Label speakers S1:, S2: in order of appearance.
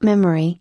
S1: memory,